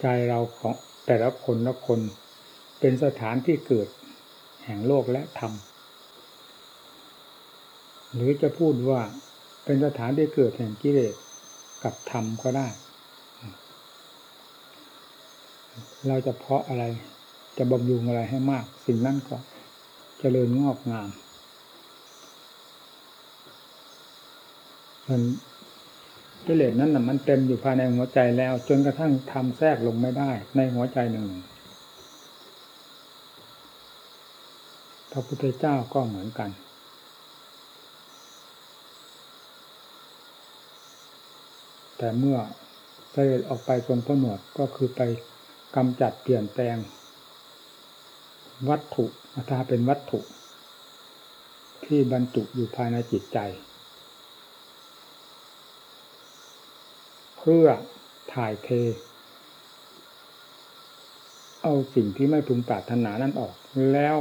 ใจเราของแต่ละคนละคน เป็นสถานที่เกิดแห่งโลกและธรรม หรือจะพูดว่าเป็นสถานที่เกิดแห่งกิเลสกับธรรมก็ได้ เราจะเพาะอะไรจะบำรุงอะไรให้มาก สิ่งนั้นก็จเจริญงอกงามมัน กิเลสนั้นน่ะมันเต็มอยู่ภายในหัวใจแล้ว จนกระทั่งทำแทรกลงไม่ได้ ในหัวใจหนึ่งพระพุทธเจ้าก็เหมือนกัน แต่เมื่อเสด็จออกไปทรงพระหนวดก็คือไปกำจัดเปลี่ยนแปลง วัตถุถ้าเป็นวัตถุ ที่บรรจุอยู่ภายในจิตใจ พื่อถ่ายเท เอาสิ่งที่ไม่พึงปรารถนานั้นออกแล้ว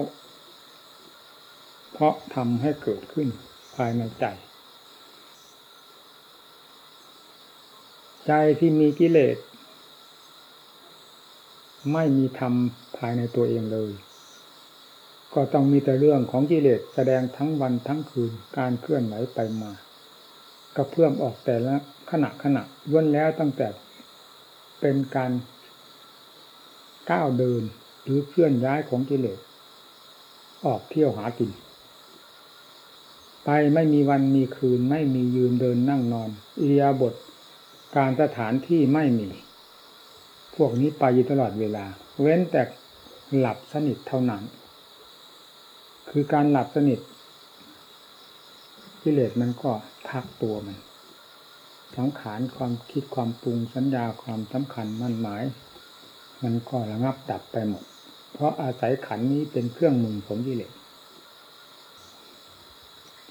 เพราะทำให้เกิดขึ้นภายในใจ ใจที่มีกิเลสไม่มีธรรมภายในตัวเองเลย ก็ต้องมีแต่เรื่องของกิเลสแสดงทั้งวันทั้งคืนการเคลื่อนไหวไปมา กระเพื่อมออกแต่ละขณะขณะล้วนแล้วตั้งแต่เป็นการก้าวเดินหรือเคลื่อนย้ายของกิเลสออกเที่ยวหากิน ไปไม่มีวันมีคืนไม่มียืนเดินนั่งนอนอิริยาบถการสถานที่ไม่มี พวกนี้ไปอยู่ตลอดเวลา เว้นแต่หลับสนิทเท่านั้น คือการหลับสนิท กิเลสมันก็พักตัวมัน สังขารความคิดความปรุงสัญญาความสำคัญมั่นหมาย มันก็ระงับดับไปหมด เพราะอาศัยขันนี้เป็นเครื่องมือของกิเลส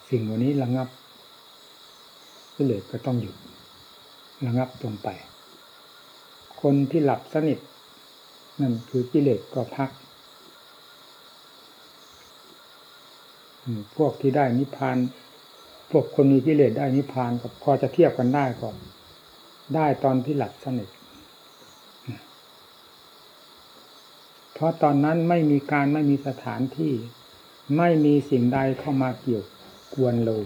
สิ่งวันนี้ระงับกิเลสก็ต้องหยุดระงับลงไป คนที่หลับสนิท นั่นคือกิเลสก็พัก พวกที่ได้นิพพาน พวกคนมีกิเลสได้นิพพานก็พอจะเทียบกันได้ก็ได้ตอนที่หลับสนิทเพราะตอนนั้นไม่มีการไม่มีสถานที่ ไม่มีสิ่งใดเข้ามาเกี่ยวกวนเลย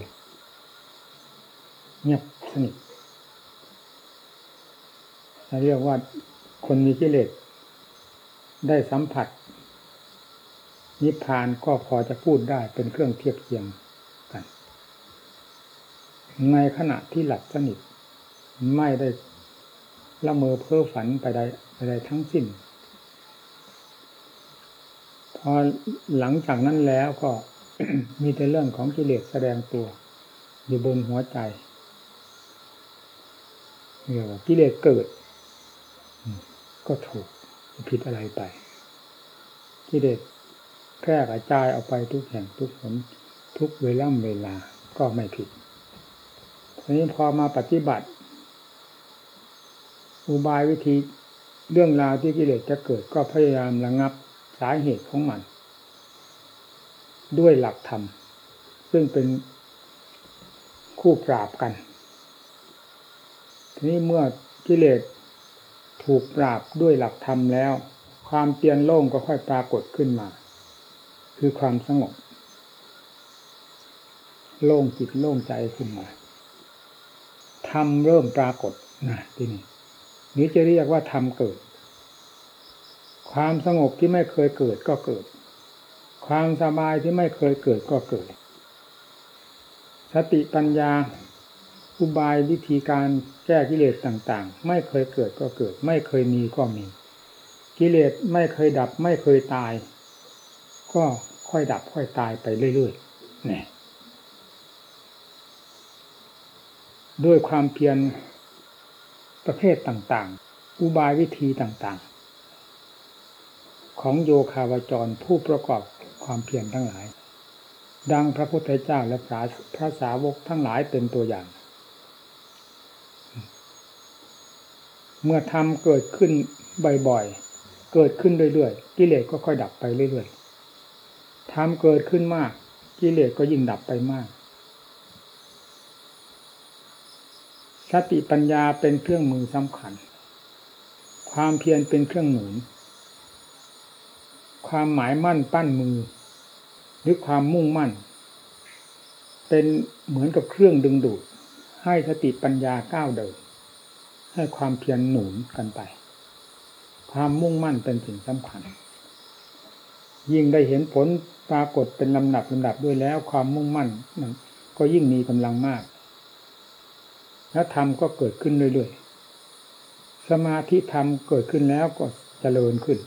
เงียบสนิทเรียกว่าคนมีกิเลสได้สัมผัส นิพพานก็พอจะพูดได้เป็นเครื่องเทียบเทียง ในขณะที่หลับสนิท ไม่ได้ละเมอเพ้อฝันไปใดไปใดทั้งสิ้น พอหลังจากนั้นแล้วก็มีแต่เรื่องของกิเลสแสดงตัว อยู่บนหัวใจเรียกว่ากิเลสเกิด ก็ถูกผิดอะไรไป กิเลสแพร่กระจายออกไปทุกแห่งทุกผลทุกเวล่ำเวลาก็ไม่ผิด ทีนี้พอมาปฏิบัติ อุบายวิธีเรื่องราวที่กิเลสจะเกิดก็พยายามระงับสาเหตุของมัน ด้วยหลักธรรม ซึ่งเป็นคู่ปราบกัน ทีนี้เมื่อกิเลสถูกปราบด้วยหลักธรรมแล้ว ความเปลี่ยนโล่งก็ค่อยปรากฏขึ้นมา คือความสงบ โล่งจิตโล่งใจขึ้นมา ธรรมเริ่มปรากฏนะที่นี่นี้จะเรียกว่าธรรมเกิด ความสงบที่ไม่เคยเกิดก็เกิด ความสบายที่ไม่เคยเกิดก็เกิด สติปัญญาอุบายวิธีการแก้กิเลสต่างๆ ไม่เคยเกิดก็เกิด ไม่เคยมีก็มี กิเลสไม่เคยดับไม่เคยตาย ก็ค่อยดับค่อยตายไปเรื่อยๆเนี่ย ด้วยความเพียรประเภทต่างๆ อุบายวิธีต่างๆ ของโยคาวจรผู้ประกอบความเพียรทั้งหลาย ดังพระพุทธเจ้าและพระพระสาวกทั้งหลายเป็นตัวอย่าง เมื่อทำเกิดขึ้นบ่อยๆ เกิดขึ้นเรื่อยๆ กิเลสก็ค่อยดับไปเรื่อยๆทำเกิดขึ้นมาก กิเลสก็ยิ่งดับไปมาก สติปัญญาเป็นเครื่องมือสำคัญ ความเพียรเป็นเครื่องหนุน ความหมายมั่นปั้นมือ หรือความมุ่งมั่น เป็นเหมือนกับเครื่องดึงดูด ให้สติปัญญาก้าวเดิน ให้ความเพียรหนุนกันไป ความมุ่งมั่นเป็นสิ่งสำคัญ ยิ่งได้เห็นผลปรากฏเป็นลำดับลำดับด้วยแล้ว ความมุ่งมั่นก็ยิ่งมีกำลังมาก และธรรมก็เกิดขึ้นเรื่อยๆ สมาธิธรรมเกิดขึ้นแล้วก็เจริญขึ้น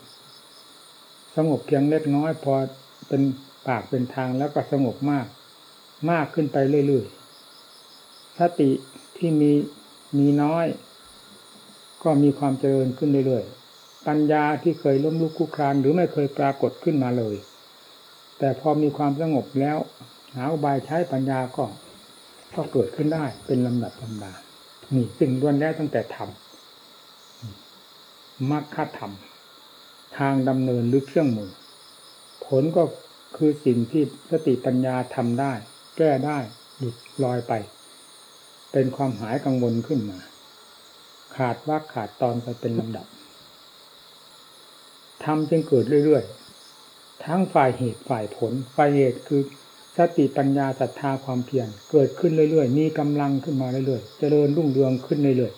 สงบเพียงเล็กน้อยพอเป็นปากเป็นทางแล้วก็สงบมาก มากขึ้นไปเรื่อยๆ สติที่มีมีน้อย ก็มีความเจริญขึ้นเรื่อยๆ ปัญญาที่เคยล้มลุกคลุกคลานหรือไม่เคยปรากฏขึ้นมาเลย แต่พอมีความสงบแล้วหาอุบายใช้ปัญญาก็ ก็เกิดขึ้นได้เป็นลำดับลำดานี่สิ่งล้วนแล้วตั้งแต่ทำมรรคธรรม ทางดำเนินหรือเครื่องมือ ผลก็คือสิ่งที่สติปัญญาทำได้ แก้ได้หยุดลอยไป เป็นความหายกังวลขึ้นมา ขาดว่าขาดตอนไปเป็นลำดับทำจึงเกิดเรื่อยๆ ทั้งฝ่ายเหตุฝ่ายผล ฝ่ายเหตุคือ สติปัญญาศรัทธาความเพียรเกิดขึ้นเรื่อยๆ มีกำลังขึ้นมาเรื่อยๆ เจริญรุ่งเรืองขึ้นเรื่อย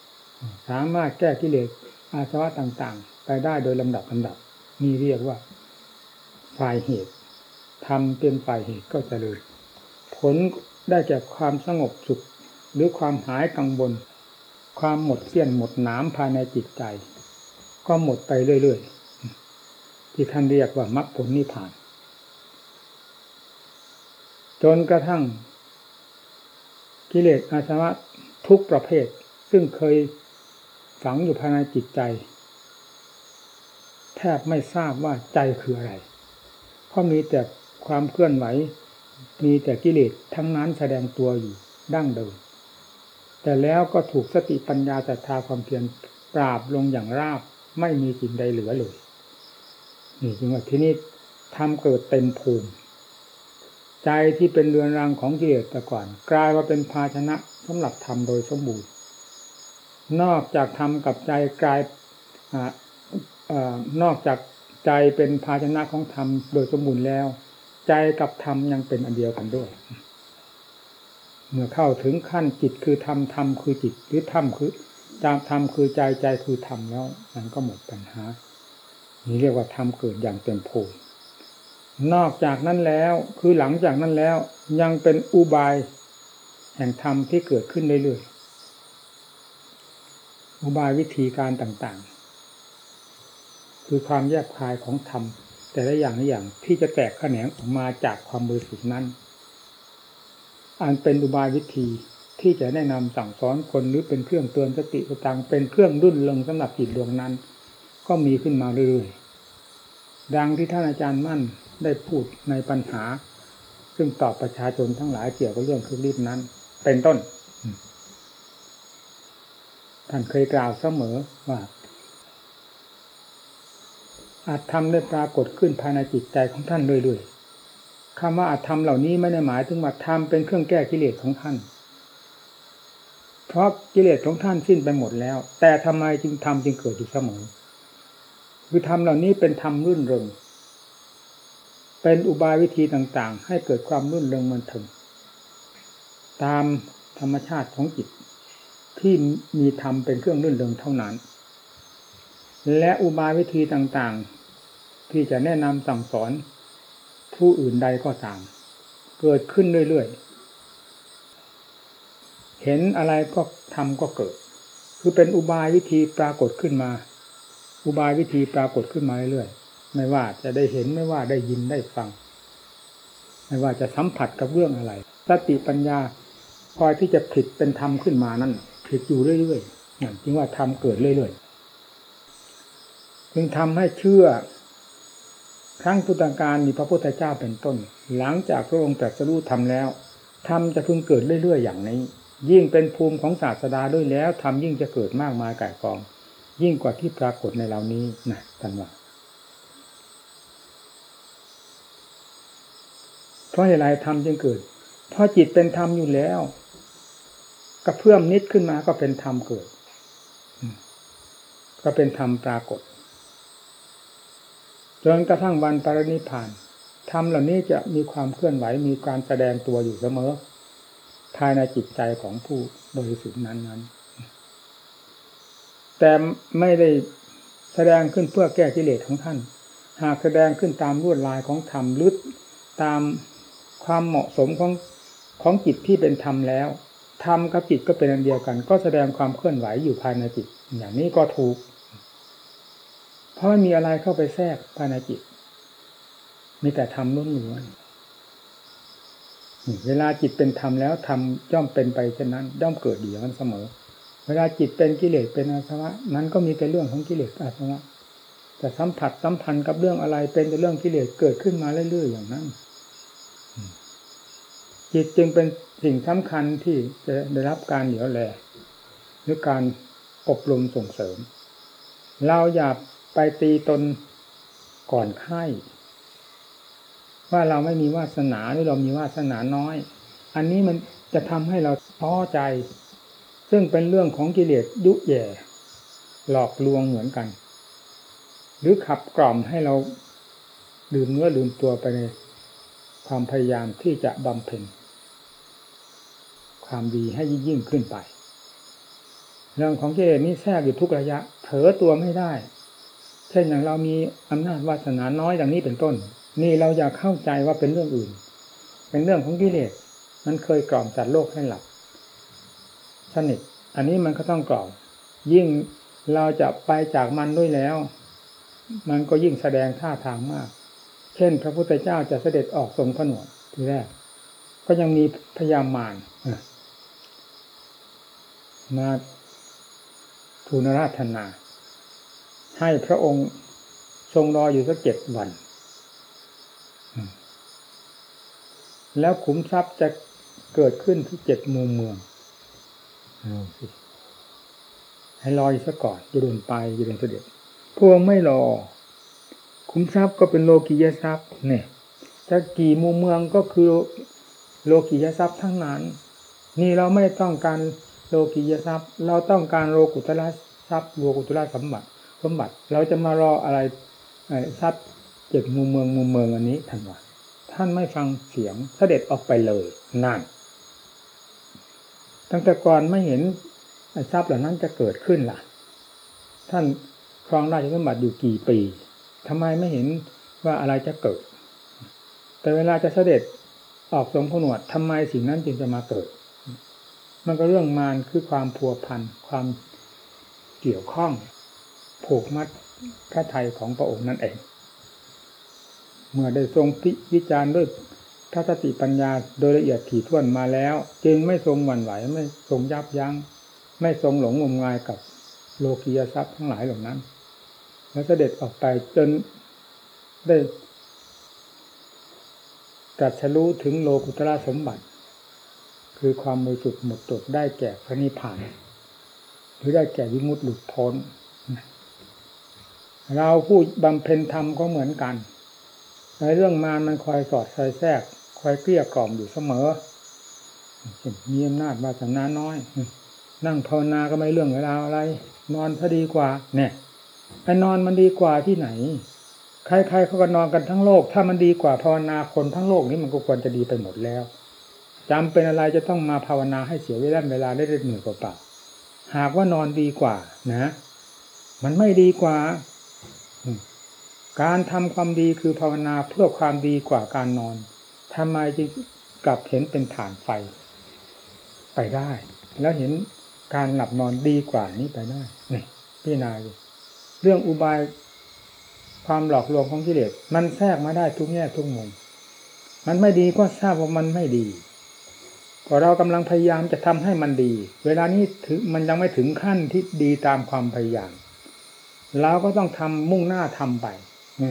ๆ สามารถแก้กิเลสอาสวะต่างๆ ไปได้โดยลำดับลำดับ นี่เรียกว่าฝ่ายเหตุทำเป็นฝ่ายเหตุก็เจริญ ผลได้จากความสงบสุข หรือความหายกังวล ความหมดเสี้ยนหมดหนามภายในจิตใจ ก็หมดไปเรื่อยๆ ที่ท่านเรียกว่ามรรคผลนิพพาน นกระทั่ง กิเลสอาสวะทุกประเภท ซึ่งเคยฝังอยู่ภายในจิตใจ แทบไม่ทราบว่าใจคืออะไร เพราะมีแต่ความเคลื่อนไหว มีแต่กิเลสทั้งนั้นแสดงตัวอยู่ดั้งเดิม แต่แล้วก็ถูกสติปัญญาศรัทธาความเพียรปราบลงอย่างราบไม่มีสิ่งใดเหลือเลย นี่จึงว่าที่นี้ทำเกิดเต็มภูมิ ใจที่เป็นเรือนรังของกิเลสแต่ก่อน กลายมาเป็นภาชนะสำหรับทำโดยสมบูรณ์ นอกจากทำกับใจกลายอนอกจากใจเป็นภาชนะของธรรมโดยสมบูรณ์แล้ว ใจกับธรรมยังเป็นอันเดียวกันด้วย เมื่อเข้าถึงขั้นจิตคือธรรมธรรมคือจิตหรือธรรมคือจามธรรมคือใจใจคือธรรมแล้ว มันก็หมดปัญหา นี่เรียกว่าธรรมเกิดอย่างเต็มภูมิ นอกจากนั้นแล้วคือหลังจากนั้นแล้วยังเป็นอุบาย แห่งธรรมที่เกิดขึ้นเรื่อยๆอุบายวิธีการต่างๆ คือความแยบคายของธรรมแต่ละอย่างอย่างที่จะแตกแขนงออกมาจากความบริสุทธิ์นั้น อันเป็นอุบายวิธีที่จะแนะนำสั่งสอนคนหรือเป็นเครื่องเตือนสติตังเป็นเครื่องรุ่นเริงสำหรับจิตดวงนั้น ก็มีขึ้นมาเรื่อยๆ ดังที่ท่านอาจารย์มั่นได้พูดในปัญหา ซึ่งตอบประชาชนทั้งหลายเกี่ยวกับเรื่องคือรีดนั้น เป็นต้น ท่านเคยกล่าวเสมอว่า อาจทำได้ปรากฏขึ้นภายในจิตใจของท่านเรื่อยๆคำว่าอาจทำเหล่านี้ไม่ได้หมายถึงว่าทำเป็นเครื่องแก้กิเลสของท่าน เพราะกิเลสของท่านสิ้นไปหมดแล้ว แต่ทำไมจึงทำจึงเกิดอยู่เสมอ คือทำเหล่านี้เป็นธรรมรื่นเริงเป็นอุบายวิธีต่างๆ ให้เกิดความรุ่นเริงมันถึงตามธรรมชาติของจิต ที่มีธรรมเป็นเครื่องรื่นเริงเท่านั้น และอุบายวิธีต่างๆ ที่จะแนะนำสั่งสอนผู้อื่นใดก็ตาม เกิดขึ้นเรื่อยๆ เห็นอะไรก็ทำก็เกิด คือเป็นอุบายวิธีปรากฏขึ้นมา อุบายวิธีปรากฏขึ้นมาเรื่อยๆไม่ว่าจะได้เห็นไม่ว่าได้ยินได้ฟัง ไม่ว่าจะสัมผัสกับเรื่องอะไรสติปัญญาคอยที่จะผิดเป็นธรรมขึ้นมานั่นผิดอยู่เรื่อยๆอย่างจริงว่าธรรมเกิดเรื่อยๆจึงทำให้เชื่อครั้งพุทธกาลมีพระพุทธเจ้าเป็นต้น หลังจากพระองค์ตรัสรู้ทำแล้วธรรมจะพึงเกิดเรื่อยๆอย่างนี้ ยิ่งเป็นภูมิของศาสดาด้วยแล้วธรรมยิ่งจะเกิดมากมายก่ายกอง ยิ่งกว่าที่ปรากฏในเหล่านี้นะท่านว่าเพราะเหตุไรธรรมจึงเกิด เพราะจิตเป็นธรรมอยู่แล้วกระเพื่อมนิดขึ้นมาก็เป็นธรรมเกิดกก็เป็นธรรมปรากฏจนกระทั่งวันปรินิพานธรรมเหล่านี้จะมีความเคลื่อนไหวมีการแสดงตัวอยู่เสมอ ภายในจิตใจของผู้บริสุทธิ์นั้นๆ แต่ไม่ได้แสดงขึ้นเพื่อแก้กิเลสของท่าน หากแสดงขึ้นตามลวดลายของธรรมลึกตามความเหมาะสมของของจิตที่เป็นธรรมแล้วธรรมกับจิตก็เป็นอันเดียวกัน ก็แสดงความเคลื่อนไหวอยู่ภายในจิต อย่างนี้ก็ถูก เพราะไม่มีอะไรเข้าไปแทรกภายในจิต มีแต่ธรรมล้วนๆเวลาจิตเป็นธรรมแล้วธรรมย่อมเป็นไปเช่นนั้น ย่อมเกิดดีมันเสมอ เวลาจิตเป็นกิเลสเป็นอาสวะนั้นก็มีแต่เรื่องของกิเลสอาสวะแต่สัมผัสสัมพันธ์กับเรื่องอะไรเป็นแต่เรื่องกิเลสเกิดขึ้นมาเรื่อยๆอย่างนั้น จิตจึงเป็นสิ่งสำคัญที่จะได้รับการเหลียวแลหรือการอบรมส่งเสริม เราอย่าไปตีตนก่อนไข้ว่าเราไม่มีวาสนาหรือเรามีวาสนาน้อย อันนี้มันจะทำให้เราท้อใจ ซึ่งเป็นเรื่องของกิเลสยุแย่หลอกลวงเหมือนกัน หรือขับกล่อมให้เราลืมเนื้อลืมตัวไปในความพยายามที่จะบำเพ็ญความดีให้ยิ่งยิ่งขึ้นไป เรื่องของกิเลสนี้แทรกอยู่ทุกระยะ เผลอตัวไม่ได้ เช่นอย่างเรามีอำนาจวาสนาน้อยอย่างนี้เป็นต้น นี่เราอยากเข้าใจว่าเป็นเรื่องอื่น เป็นเรื่องของกิเลสมันเคยกล่อมจัดโลกให้หลับ สนิท อันนี้มันก็ต้องกล่อมยิ่งเราจะไปจากมันด้วยแล้ว มันก็ยิ่งแสดงท่าทางมาก เช่น พระพุทธเจ้าจะเสด็จออกทรงผนวดทีแรก ก็ยังมีพยามารมาทูลราธนา ให้พระองค์ทรงรออยู่สักเจ็ดวัน แล้วขุมทรัพย์จะเกิดขึ้นที่เจ็ดมุมเมือง ให้รออยู่ซะก่อนจะเดินไปจะเดินเสด็จพวงไม่รอขุมทรัพย์ก็เป็นโลกียทรัพย์เนี่ยจะกี่มุมเมืองก็คือโลกียทรัพย์ทั้งนั้น นี่เราไม่ต้องการโลกียทรัพย์ เราต้องการโลกุตละทรัพย์โลกุตละสมบัติสมบัติ เราจะมารออะไรทรัพย์เจ็ดมุมเมืองมุมเมืองอันนี้ท่านว่าท่านไม่ฟังเสียงเสด็จออกไปเลยนั่น ตั้งแต่ก่อนไม่เห็นทรัพย์เหล่านั้นจะเกิดขึ้นล่ะ ท่านครองราชสมบัติอยู่กี่ปีทำไมไม่เห็นว่าอะไรจะเกิด แต่เวลาจะเสด็จออกทรงผนวดทำไมสิ่งนั้นจึงจะมาเกิด มันก็เรื่องมารคือความพัวพันความเกี่ยวข้องผูกมัดพระไทยของพระองค์นั่นเอง เมื่อได้ทรงพิจารณ์ด้วย พระสติปัญญาโดยละเอียดถี่ถ้วนมาแล้ว จึงไม่ทรงหวั่นไหวไม่ทรงยับยัง้ง ไม่ทรงหลงงมงายกับโลกียทรัพย์ทั้งหลายเหล่านั้น แล้วเสด็จออกไปจนได้ตรัสรู้ถึงโลกุตระสมบัติ คือความบริสุทธิ์หมดจดได้แก่พระนิพพาน หรือได้แก่วิมุตติหลุดพ้น เราผู้บำเพ็ญธรรมก็เหมือนกันในเรื่องมารมันคอยสอดคอยแทรก อยเกลี้ยกล่อมอยู่เสมอมีอำนาจวาสนาน้อย นั่งภาวนาก็ไม่เรื่องเวลาอะไร นอนพอดีกว่า เนี่ยไปนอนมันดีกว่าที่ไหน ใครๆเขาก็นอนกันทั้งโลก ถ้ามันดีกว่าภาวนาคนทั้งโลกนี้มันก็ควรจะดีไปหมดแล้วจำเป็นอะไรจะต้องมาภาวนาให้เสียเวลาเวลาได้เหนื่อยเปล่าหากว่านอนดีกว่านะ มันไม่ดีกว่า การทำความดีคือภาวนาเพื่อความดีกว่าการนอน ทำไมจึงกลับเห็นเป็นฐานไฟ ไปได้ แล้วเห็นการหลับนอนดีกว่านี้ไปได้นี่พี่นายเรื่องอุบายความหลอกลวงของกิเลสมันแทรกมาได้ทุกแง่ทุกมุมมันไม่ดีก็ทราบว่ามันไม่ดี ก็เรากำลังพยายามจะทำให้มันดี เวลานี้ถึงมันยังไม่ถึงขั้นที่ดีตามความพยายามเราก็ต้องทำมุ่งหน้าทำไปมั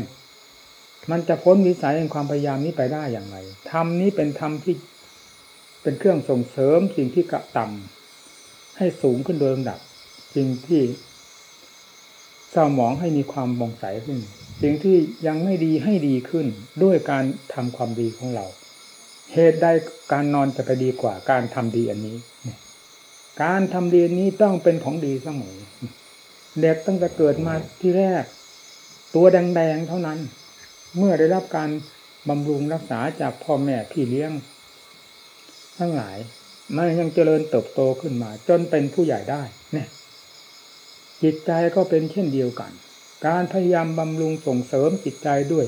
มันจะพ้นวิสัยแห่งความพยายามนี้ไปได้อย่างไรธรรมนี้เป็นธรรมที่เป็นเครื่องส่งเสริมสิ่งที่กระต่ำให้สูงขึ้นโดยลำดับ สิ่งที่เศร้าหมองให้มีความบองใสขึ้น สิ่งที่ยังไม่ดีให้ดีขึ้นด้วยการทำความดีของเรา เหตุใดการนอนจะไปดีกว่าการทำดีอันนี้การทำดีนี้ต้องเป็นของดีเสมอเด็กตั้งแต่เกิดมาที่แรก ตัวแดงๆเท่านั้น เมื่อได้รับการบำรุงรักษาจากพ่อแม่พี่เลี้ยง ทั้งหลายมันยังเจริญเติบโตขึ้นมา จนเป็นผู้ใหญ่ได้ เนี่ย จิตใจก็เป็นเช่นเดียวกัน การพยายามบำรุงส่งเสริมจิตใจด้วย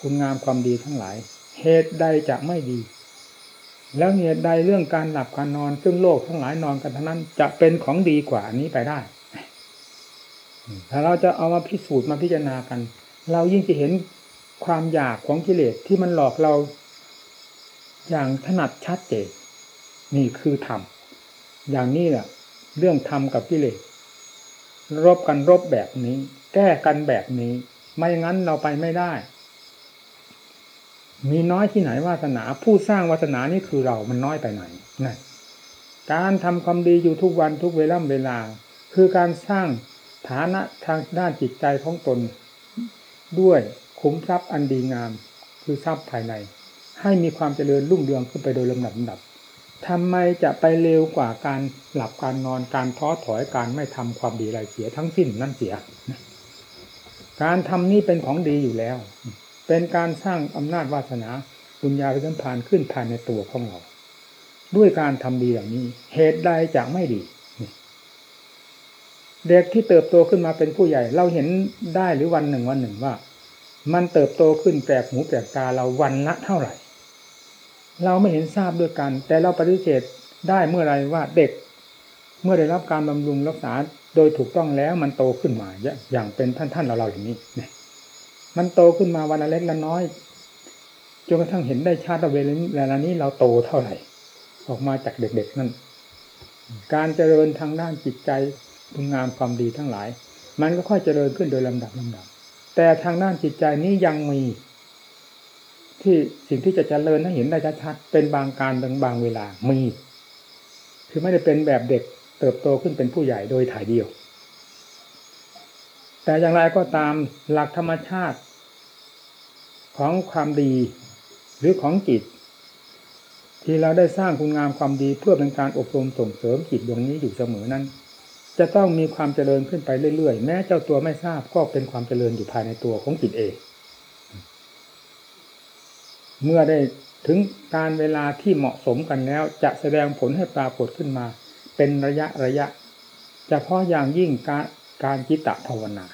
คุณงามความดีทั้งหลาย เหตุใดจะไม่ดี แล้วเหตุใดเรื่องการหลับการนอน ซึ่งโลกทั้งหลายนอนกันทั้งนั้น จะเป็นของดีกว่านี้ไปได้ ถ้าเราจะเอามาพิสูจน์มาพิจารณากัน เรายิ่งจะเห็น ความอยากของกิเลสที่มันหลอกเรา อย่างถนัดชัดเจนนี่คือธรรมอย่างนี้แหละเรื่องธรรมกับกิเลสรบกันรบแบบนี้ แก้กันแบบนี้ ไม่งั้นเราไปไม่ได้ มีน้อยที่ไหนวาสนา ผู้สร้างวาสนานี่คือเรามันน้อยไปไหนนั่นการทำความดีอยู่ทุกวันทุกเวลาเวลา คือการสร้างฐานะทางด้านจิตใจของตนด้วย คุ้มทรัพย์อันดีงามคือทรัพย์ภายใน ให้มีความเจริญรุ่งเรืองขึ้นไปโดยลำดับลำดับทำไมจะไปเร็วกว่าการหลับการนอนการท้อถอยการไม่ทำความดีอะไรเสียทั้งสิ้นนั่นเสีย การทำนี้เป็นของดีอยู่แล้ว เป็นการสร้างอำนาจวาสนาบุญญาพิสัมพันธ์ขึ้นภายในตัวของเรา ด้วยการทำดีอย่างนี้ เหตุใดจะไม่ดี เด็กที่เติบโตขึ้นมาเป็นผู้ใหญ่ เราเห็นได้หรือวันหนึ่งวันหนึ่งว่า มันเติบโตขึ้นแปลกหูแปลกตาเราวันละเท่าไหร่ เราไม่เห็นทราบด้วยกัน แต่เราปฏิเสธได้เมื่อไรว่าเด็ก เมื่อได้รับการบำรุงรักษาโดยถูกต้องแล้วมันโตขึ้นมาอย่างเป็นท่านท่านเราเราอย่างนี้เนี่ยมันโตขึ้นมาวันละเล็กละน้อยจนกระทั่งเห็นได้ชาติเวลานี้เราโตเท่าไหร่ ออกมาจากเด็กๆนั่นการเจริญทางด้านจิตใจคุณงามความดีทั้งหลาย มันก็ค่อยเจริญขึ้นโดยลำดับลำดับ แต่ทางด้านจิตใจนี้ยังมี ที่สิ่งที่จะเจริญให้เห็นได้ชัดๆเป็นบางการบางบางเวลามี คือไม่ได้เป็นแบบเด็กเติบโตขึ้นเป็นผู้ใหญ่โดยถ่ายเดียว แต่อย่างไรก็ตามหลักธรรมชาติ ของความดีหรือของจิต ที่เราได้สร้างคุณงามความดีเพื่อเป็นการอบรมส่งเสริมจิตดวงนี้อยู่เสมอนั้น จะต้องมีความเจริญขึ้นไปเรื่อยๆ แม้เจ้าตัวไม่ทราบก็เป็นความเจริญอยู่ภายในตัวของจิตเอง เมื่อได้ถึงการเวลาที่เหมาะสมกันแล้ว จะแสดงผลให้ปรากฏขึ้นมา เป็นระยะระยะจะพาะอย่างยิ่งการการจิตตภาวนา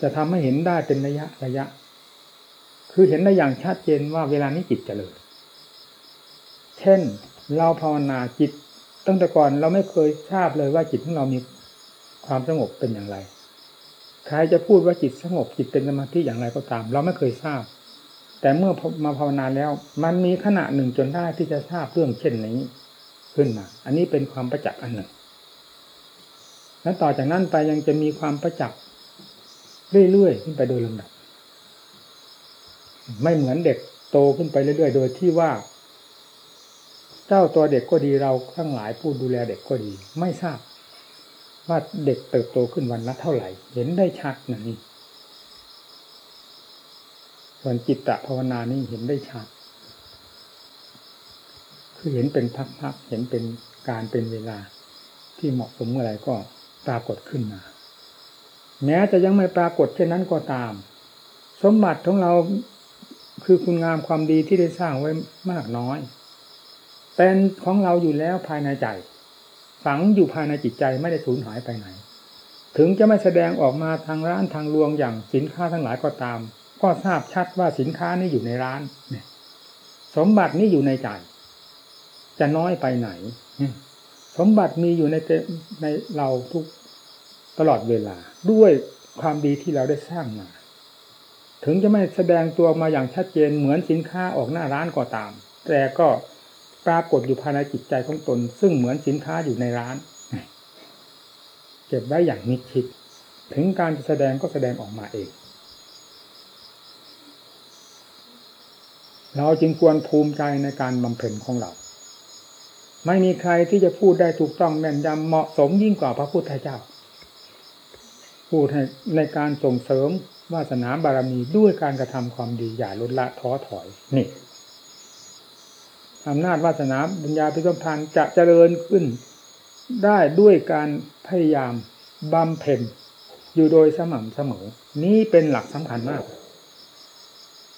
จะทำให้เห็นได้เป็นระยะระยะ คือเห็นได้อย่างชัดเจนว่าเวลานี้จิตเจริญ เช่นเราภาวนาจิต ตั้งแต่ก่อนเราไม่เคยทราบเลยว่าจิตของเรามีความสงบเป็นอย่างไร ใครจะพูดว่าจิตสงบจิตเป็นสมาธิอย่างไรก็ตาม เราไม่เคยทราบ แต่เมื่อมาภาวนาแล้ว มันมีขณะหนึ่งจนได้ที่จะทราบเรื่องเช่นนี้ขึ้นมา อันนี้เป็นความประจักษ์อันหนึ่ง และต่อจากนั้นไปยังจะมีความประจักษ์เรื่อยๆขึ้นไปโดยลำดับ ไม่เหมือนเด็กโตขึ้นไปเรื่อยๆ โดยที่ว่า เจ้าตัวเด็กก็ดีเราทั้งหลายผู้ดูแลเด็กก็ดี ไม่ทราบ ว่าเด็กเติบโตขึ้นวันละเท่าไหร่ เห็นได้ชัดนะนี่ส่วนจิตตภาวนานี่เห็นได้ชัด คือเห็นเป็นพักๆเห็นเป็นการเป็นเวลาที่เหมาะสมเมื่อไรก็ปรากฏขึ้นมา แม้จะยังไม่ปรากฏเช่นนั้นก็ตาม สมบัติของเราคือคุณงามความดีที่ได้สร้างไว้มากน้อย เป็นของเราอยู่แล้วภายในใจ ฝังอยู่ภายในจิตใจไม่ได้สูญหายไปไหน ถึงจะไม่แสดงออกมาทางร้านทางลวงอย่างสินค้าทั้งหลายก็ตาม ก็ทราบชัดว่าสินค้านี้อยู่ในร้านสมบัตินี้อยู่ในใจ จะน้อยไปไหน สมบัติมีอยู่ในในเราทุกตลอดเวลาด้วยความดีที่เราได้สร้างมา ถึงจะไม่แสดงตัวมาอย่างชัดเจนเหมือนสินค้าออกหน้าร้านก็ตาม แต่ก็ ปรากฏอยู่ภายในจิตใจของตน ซึ่งเหมือนสินค้าอยู่ในร้าน เก็บไว้อย่างมิดชิด ถึงการจะแสดงก็แสดงออกมาเอง เราจึงควรภูมิใจในการบำเพ็ญของเรา ไม่มีใครที่จะพูดได้ถูกต้องแม่นยำเหมาะสมยิ่งกว่าพระพุทธเจ้า พูดในการส่งเสริมวาสนาบารมีด้วยการกระทำความดีอย่าลดละท้อถอยนี่ อำนาจวาสนาบุญญาพิสมพันจะเจริญขึ้น ได้ด้วยการพยายามบำเพ็ญอยู่โดยสม่ำเสมอ นี้เป็นหลักสำคัญมาก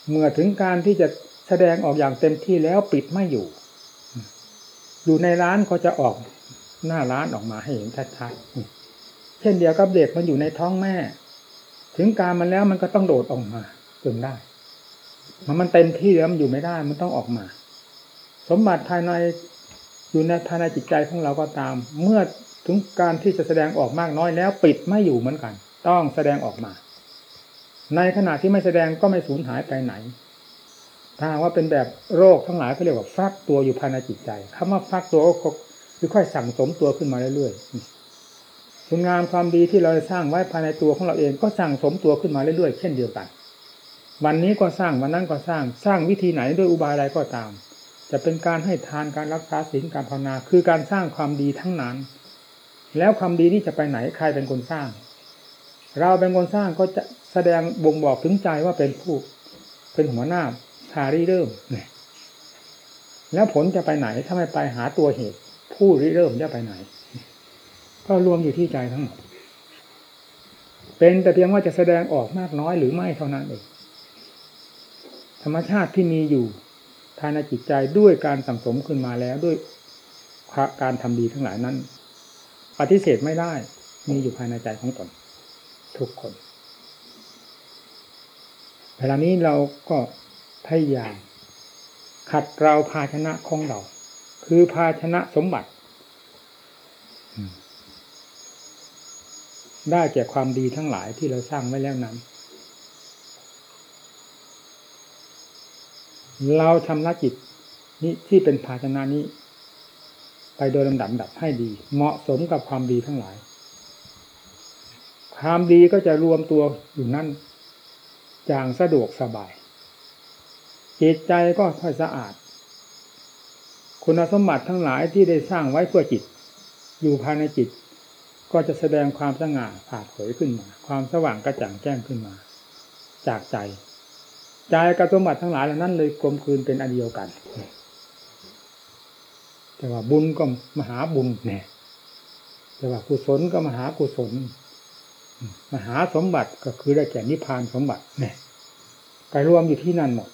เมื่อถึงการที่จะแสดงออกอย่างเต็มที่แล้วปิดไม่อยู่ อยู่ในร้านก็จะออกหน้าร้านออกมาให้เห็นชัดๆเช่นเดียวกับเด็กมันอยู่ในท้องแม่ ถึงการมันแล้วมันก็ต้องโดดออกมาจนได้ มันมันเต็มที่แล้วมันอยู่ไม่ได้มันต้องออกมา สมบัติภายในอยู่ในภายในจิตใจของเราก็ตาม เมื่อถึงการที่จะแสดงออกมากน้อยแล้วปิดไม่อยู่เหมือนกัน ต้องแสดงออกมา ในขณะที่ไม่แสดงก็ไม่สูญหายไปไหน ถ้าว่าเป็นแบบโรคทั้งหลายก็เรียกว่าฟักตัวอยู่ภายในจิตใจคำว่าฟักตัวก็คือค่อยสั่งสมตัวขึ้นมาเรื่อยๆคุณงามความดีที่เราสร้างไว้ภายในตัวของเราเองก็สั่งสมตัวขึ้นมาเรื่อยๆเช่นเดียวกัน วันนี้ก็สร้างวันนั้นก็สร้างสร้างวิธีไหนด้วยอุบายอะไรก็ตาม จะเป็นการให้ทานการรักษาศีลการภาวนา คือการสร้างความดีทั้งนั้น แล้วความดีนี้จะไปไหนใครเป็นคนสร้าง เราเป็นคนสร้างก็จะแสดงบ่งบอกถึงใจว่าเป็นผู้เป็นหัวหน้าพาริเริ่ม แล้วผลจะไปไหนถ้าไม่ไปหาตัวเหตุ ผู้ริเริ่มจะไปไหน ก็รวมอยู่ที่ใจทั้งหมดเป็นแต่เพียงว่าจะแสดงออกมากน้อยหรือไม่เท่านั้นเองธรรมชาติที่มีอยู่ ภายในจิตใจด้วยการสังสมขึ้นมาแล้วด้วยการทำดีทั้งหลายนั้น ปฏิเสธไม่ได้ มีอยู่ภายในใจของตน ทุกคนเวลานี้เราก็พยายามขัดเกลาภาชนะของเรา คือภาชนะสมบัติ ได้แก่ความดีทั้งหลายที่เราสร้างไว้แล้วนั้น เราชำระจิตนี้ที่เป็นภาชนะนี้ ไปโดยลำดับดับให้ดี เหมาะสมกับความดีทั้งหลาย ความดีก็จะรวมตัวอยู่นั่นอย่างสะดวกสบาย จิตใจก็ค่อยสะอาด คุณสมบัติทั้งหลายที่ได้สร้างไว้เพื่อจิต อยู่ภายในจิต ก็จะแสดงความสง่าผ่าเผยขึ้นมา ความสว่างกระจ่างแจ้งขึ้นมา จากใจ ใจกับสมบัติทั้งหลายเหล่านั้นเลยกลมคืนเป็นอันเดียวกัน แต่ว่าบุญก็มหาบุญเนี่ยแต่ว่ากุศลก็มหากุศล มหาสมบัติก็คือได้แก่นิพพานสมบัติเนี่ยไปรวมอยู่ที่นั่นหมด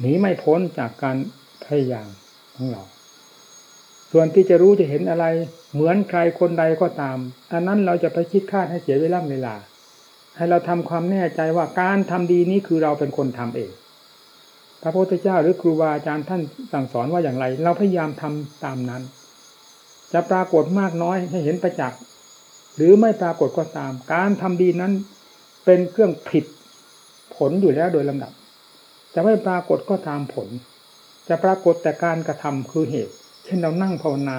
หนีไม่พ้นจากการพยายามของเรา ส่วนที่จะรู้จะเห็นอะไร เหมือนใครคนใดก็ตาม อันนั้นเราจะไปคิดคาดให้เสียเวลาเวลา ให้เราทำความแน่ใจว่าการทำดีนี้คือเราเป็นคนทำเอง พระพุทธเจ้าหรือครูบาอาจารย์ท่านสั่งสอนว่าอย่างไร เราพยายามทำตามนั้น จะปรากฏมากน้อยให้เห็นประจักษ์หรือไม่ปรากฏก็ตาม การทำดีนั้น เป็นเครื่องผิดผลอยู่แล้วโดยลำดับ จะไม่ปรากฏก็ตามผล จะปรากฏแต่การกระทำคือเหตุ เช่นเรานั่งภาวนา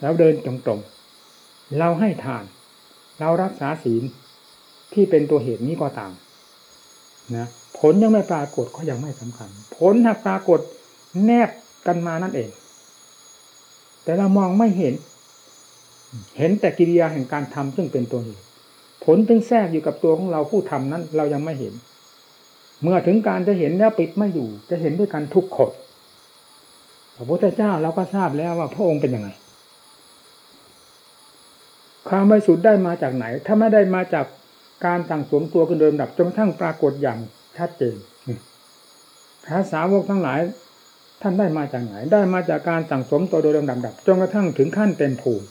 แล้วเดินตรงๆ เราให้ทาน เรารักษาศีลที่เป็นตัวเหตุนี้ก็ต่ามนะผลยังไม่ปรากฏก็ยังไม่สำคัญ ผลหากปรากฏแนบกันมานั่นเอง แต่เรามองไม่เห็น เห็นแต่กิริยาแห่งการทำซึ่งเป็นตัวเหตุ ผลตึงแทรกอยู่กับตัวของเราผู้ทำนั้น เรายังไม่เห็น เมื่อถึงการจะเห็นแล้วปิดไม่อยู่ จะเห็นด้วยกันทุกคนพระพุทธเจ้าเราก็ทราบแล้วว่าพระองค์เป็นยังไง ความบริสุทธิ์ได้มาจากไหน ถ้าไม่ได้มาจากการตั้งสมตัวกันเดิมดับจนกระทั่งปรากฏอย่างชัดเจนพระสาวกทั้งหลาย ท่านได้มาจากไหน ได้มาจากการสั่งสมตัวโดยลำดับจนกระทั่งถึงขั้นเต็มภูมิ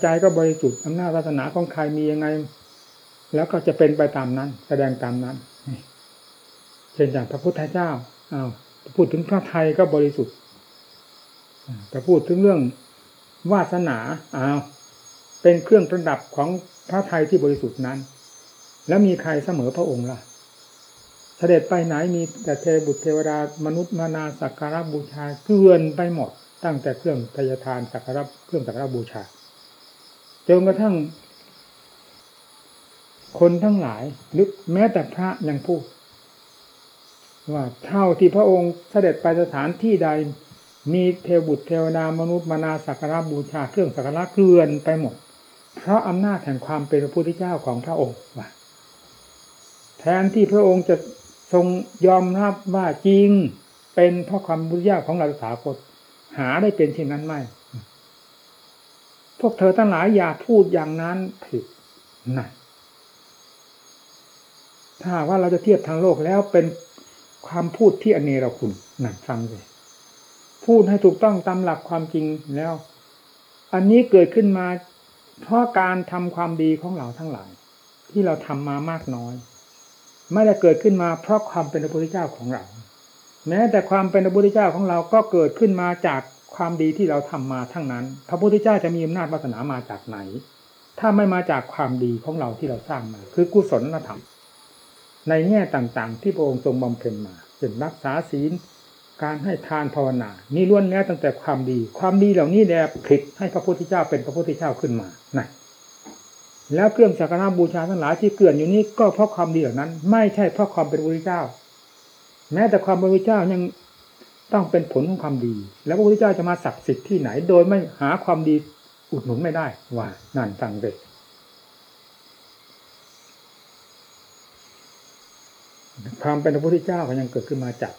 ใจก็บริสุทธิ์อำนาจศาสนาของใครมียังไง แล้วก็จะเป็นไปตามนั้น แสดงตามนั้นเช่นอย่างพระพุทธเจ้าอ้าวพูดถึงพระไทยก็บริสุทธิ์แต่พูดถึงเรื่องวาสนาอ้าว เป็นเครื่องประดับของพระไทยที่บริสุทธิ์นั้น แล้วมีใครเสมอพระองค์ล่ะเสด็จไปไหนมีแต่เทบุตรเทวดามนุษย์มานาสักการะบูชาเกลื่อนไปหมด ตั้งแต่เครื่องทยทานสักการะเครื่องสักการะบูชาจนกระทั่ง คนทั้งหลายหรือแม้แต่พระยังพูดว่าเท่าที่พระองค์เสด็จไปสถานที่ใด มีเทวบุตรเทวดามนุษย์มานาสักการะบูชา เครื่องสักการะเกลื่อนไปหมด ราะอำนาจแห่งความเป็นพระพุทธเจ้าของพระองค์ว่าแทนที่พระองค์จะทรงยอมรับว่าจริงเป็นเพราะความบุญยาของเราสาคตหาได้เป็นเช่นนั้นไหมพวกเธอทั้งหลายอย่าพูดอย่างนั้นผิดนั่นถ้าว่าเราจะเทียบทางโลกแล้วเป็นความพูดที่อเนรคุณนั่นฟังเลยพูดให้ถูกต้องตามหลักความจริงแล้ว อันนี้เกิดขึ้นมา เพราะการทำความดีของเราทั้งหลาย ที่เราทำมามากน้อย ไม่ได้เกิดขึ้นมาเพราะความเป็นพระพุทธเจ้าของเรา แม้แต่ความเป็นพระพุทธเจ้าของเราก็เกิดขึ้นมาจากความดีที่เราทำมาทั้งนั้น พระพุทธเจ้าจะมีอำนาจวาสนามาจากไหน ถ้าไม่มาจากความดีของเราที่เราสร้างมา คือกุศลธรรม ในแง่ต่างๆ ที่พระองค์ทรงบำเพ็ญมาเช่นรักษาศีล การให้ทานภาวนา นี่ล้วนแล้วตั้งแต่ความดี ความดีเหล่านี้แหละผลิตให้พระพุทธเจ้าเป็นพระพุทธเจ้าขึ้นมานะแล้วเครื่องสักการะบูชาทั้งหลายที่เกลื่อนอยู่นี้ก็เพราะความดีเหล่านั้น ไม่ใช่เพราะความเป็นพระพุทธเจ้า แม้แต่ความเป็นพระพุทธเจ้ายังต้องเป็นผลของความดี แล้วพระพุทธเจ้าจะมาศักดิ์สิทธิ์ที่ไหน โดยไม่หาความดีอุดหนุนไม่ได้ว่านั่นฟังเด็กความเป็นพระพุทธเจ้าก็ยังเกิดขึ้นมาจาก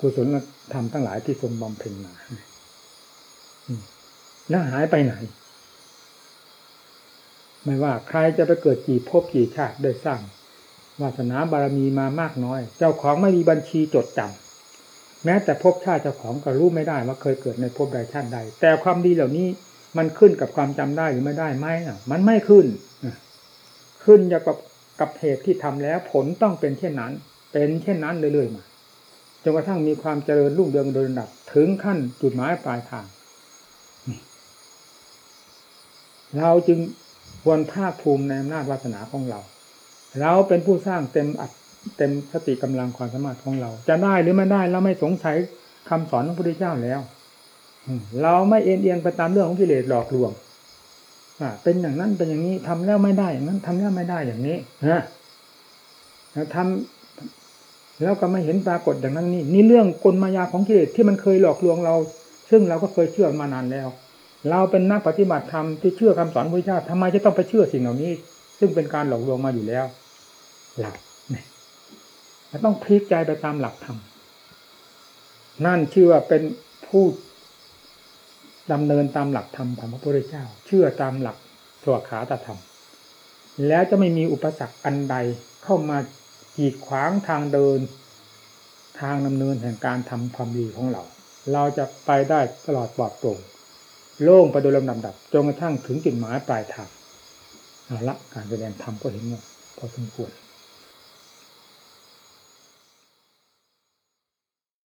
กุศลธรรมทั้งหลายที่ทรงบำเพ็ญมาแล้วหายไปไหน ไม่ว่าใครจะไปเกิดกี่ภพกี่ชาติได้สร้างวาสนาบารมีมามากน้อย เจ้าของไม่มีบัญชีจดจำแม้แต่ภพชาติเจ้าของก็รู้ไม่ได้ว่าเคยเกิดในภพใดชาติใด แต่ความดีเหล่านี้มันขึ้นกับความจำได้หรือไม่ได้ไหมอะ มันไม่ขึ้นขึ้นอยู่กับกับเหตุที่ทำแล้วผลต้องเป็นเช่นนั้น เป็นเช่นนั้นเรื่อยๆมา จนกระทั่งมีความเจริญรุ่งเรืองโดยลำดับ ถึงขั้นจุดหมายปลายทาง เราจึงควรภาคภูมิในอำนาจวาสนาของเรา เราเป็นผู้สร้างเต็มอัดเต็มสติกำลังความสามารถของเรา จะได้หรือไม่ได้เราไม่สงสัยคำสอนของพระพุทธเจ้าแล้วเราไม่เอ็นเอียงไปตามเรื่องของกิเลสหลอกลวงเป็นอย่างนั้นเป็นอย่างนี้ทำแล้วไม่ได้อย่างนั้นทำแล้วไม่ได้อย่างนี้ฮะทำ แล้วก็ไม่เห็นปรากฏอย่างนั้นนี่นี่เรื่องกลมายาของกิเลสที่มันเคยหลอกลวงเรา ซึ่งเราก็เคยเชื่อมานานแล้ว เราเป็นนักปฏิบัติธรรมที่เชื่อคำสอนพระเจ้าทำไมจะต้องไปเชื่อสิ่งเหล่านี้ ซึ่งเป็นการหลอกลวงมาอยู่แล้ว หลักเนี่ยต้องพลิกใจไปตามหลักธรรมนั่นชื่อว่าเป็นผู้ดำเนินตามหลักธรรมของพระพุทธเจ้า เชื่อตามหลักสวขาตธรรม แล้วจะไม่มีอุปสรรคอันใดเข้ามา กีดขวางทางเดิน ทางดำเนินแห่งการทำความดีของเรา เราจะไปได้ตลอดปลอดโปร่งโล่งไปโดยลำดับจนกระทั่งถึงจุดหมายปลายทางเอาละการแสดงธรรมก็เห็นว่าพอสมควร